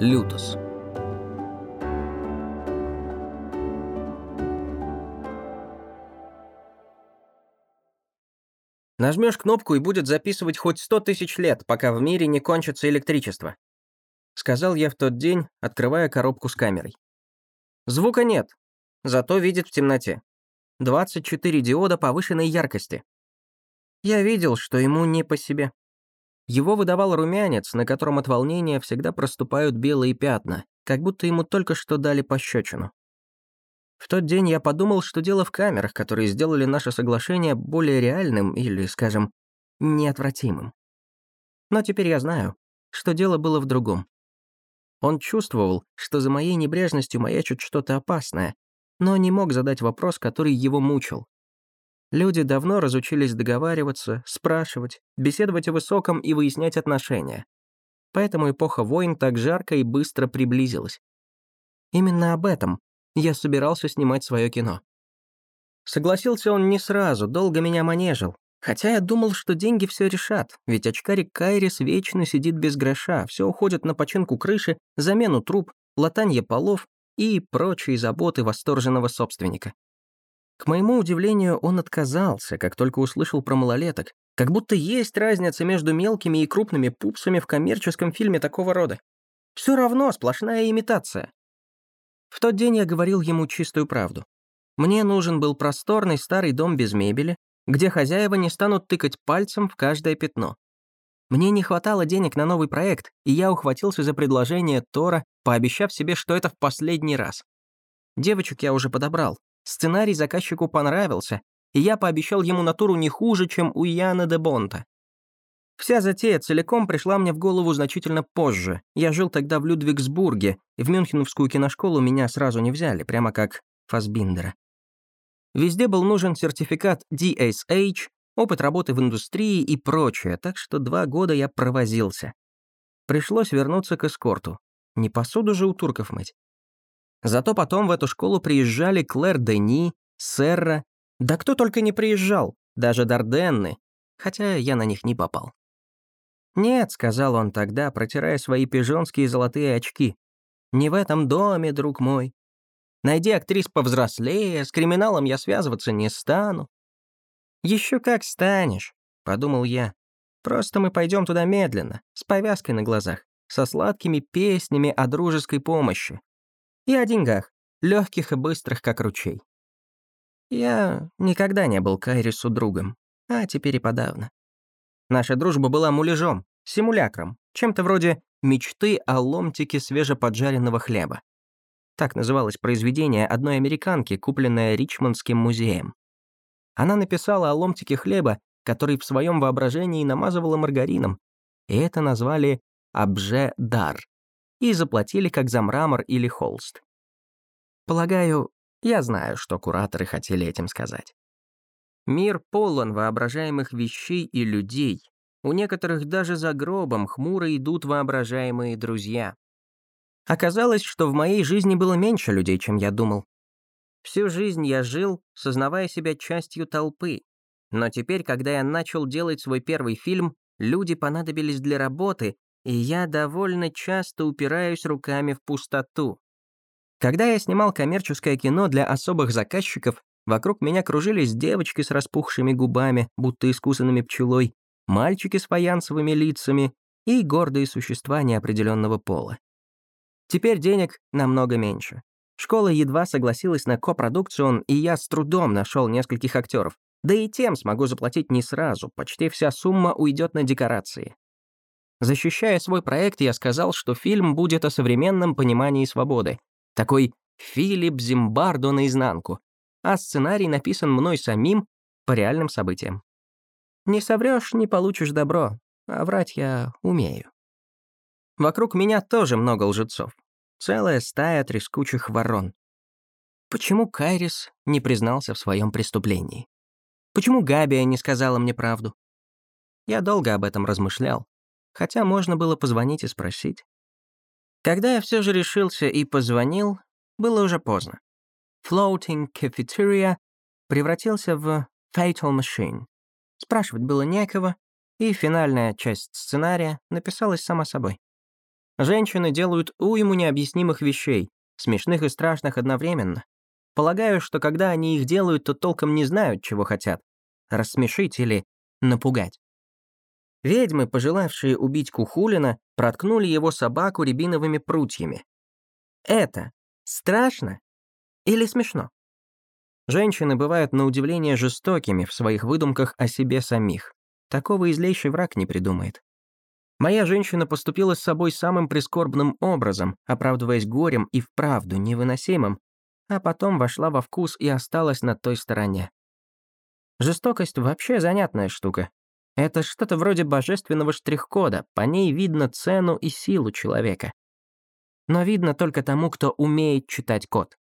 Лютос. Нажмешь кнопку и будет записывать хоть сто тысяч лет, пока в мире не кончится электричество. Сказал я в тот день, открывая коробку с камерой. Звука нет, зато видит в темноте. 24 диода повышенной яркости. Я видел, что ему не по себе. Его выдавал румянец, на котором от волнения всегда проступают белые пятна, как будто ему только что дали пощечину. В тот день я подумал, что дело в камерах, которые сделали наше соглашение более реальным или, скажем, неотвратимым. Но теперь я знаю, что дело было в другом. Он чувствовал, что за моей небрежностью маячит что-то опасное, но не мог задать вопрос, который его мучил. Люди давно разучились договариваться, спрашивать, беседовать о высоком и выяснять отношения. Поэтому эпоха войн так жарко и быстро приблизилась. Именно об этом я собирался снимать свое кино. Согласился он не сразу, долго меня манежил. Хотя я думал, что деньги все решат, ведь очкарик Кайрис вечно сидит без гроша, все уходит на починку крыши, замену труб, латанье полов и прочие заботы восторженного собственника. К моему удивлению, он отказался, как только услышал про малолеток, как будто есть разница между мелкими и крупными пупсами в коммерческом фильме такого рода. Все равно сплошная имитация. В тот день я говорил ему чистую правду. Мне нужен был просторный старый дом без мебели, где хозяева не станут тыкать пальцем в каждое пятно. Мне не хватало денег на новый проект, и я ухватился за предложение Тора, пообещав себе, что это в последний раз. Девочек я уже подобрал, Сценарий заказчику понравился, и я пообещал ему натуру не хуже, чем у Яна де Бонта. Вся затея целиком пришла мне в голову значительно позже. Я жил тогда в Людвигсбурге, и в Мюнхеновскую киношколу меня сразу не взяли, прямо как Фасбиндера. Везде был нужен сертификат DSH, опыт работы в индустрии и прочее, так что два года я провозился. Пришлось вернуться к эскорту. Не посуду же у турков мыть. Зато потом в эту школу приезжали Клэр Дени, Серра, да кто только не приезжал, даже Дарденны, хотя я на них не попал. «Нет», — сказал он тогда, протирая свои пижонские золотые очки, «не в этом доме, друг мой. Найди актрис повзрослее, с криминалом я связываться не стану». «Еще как станешь», — подумал я. «Просто мы пойдем туда медленно, с повязкой на глазах, со сладкими песнями о дружеской помощи. И о деньгах, легких и быстрых, как ручей. Я никогда не был Кайрису другом, а теперь и подавно. Наша дружба была муляжом, симулякром, чем-то вроде мечты о ломтике свежеподжаренного хлеба. Так называлось произведение одной американки, купленное Ричмондским музеем. Она написала о ломтике хлеба, который в своем воображении намазывала маргарином, и это назвали «абже-дар», и заплатили как за мрамор или холст. Полагаю, я знаю, что кураторы хотели этим сказать. Мир полон воображаемых вещей и людей. У некоторых даже за гробом хмуро идут воображаемые друзья. Оказалось, что в моей жизни было меньше людей, чем я думал. Всю жизнь я жил, сознавая себя частью толпы. Но теперь, когда я начал делать свой первый фильм, люди понадобились для работы, и я довольно часто упираюсь руками в пустоту. Когда я снимал коммерческое кино для особых заказчиков, вокруг меня кружились девочки с распухшими губами, будто искусанными пчелой, мальчики с фаянсовыми лицами и гордые существа неопределенного пола. Теперь денег намного меньше. Школа едва согласилась на копродукцию, и я с трудом нашел нескольких актеров. Да и тем смогу заплатить не сразу, почти вся сумма уйдет на декорации. Защищая свой проект, я сказал, что фильм будет о современном понимании свободы. Такой Филипп Зимбардо наизнанку. А сценарий написан мной самим по реальным событиям. Не соврёшь, не получишь добро, а врать я умею. Вокруг меня тоже много лжецов. Целая стая трескучих ворон. Почему Кайрис не признался в своем преступлении? Почему Габия не сказала мне правду? Я долго об этом размышлял хотя можно было позвонить и спросить. Когда я все же решился и позвонил, было уже поздно. Floating Cafeteria превратился в Fatal Machine. Спрашивать было некого, и финальная часть сценария написалась сама собой. Женщины делают уйму необъяснимых вещей, смешных и страшных одновременно. Полагаю, что когда они их делают, то толком не знают, чего хотят. Рассмешить или напугать. Ведьмы, пожелавшие убить Кухулина, проткнули его собаку рябиновыми прутьями. Это страшно или смешно? Женщины бывают на удивление жестокими в своих выдумках о себе самих. Такого и злейший враг не придумает. Моя женщина поступила с собой самым прискорбным образом, оправдываясь горем и вправду невыносимым, а потом вошла во вкус и осталась на той стороне. Жестокость вообще занятная штука. Это что-то вроде божественного штрих-кода, по ней видно цену и силу человека. Но видно только тому, кто умеет читать код.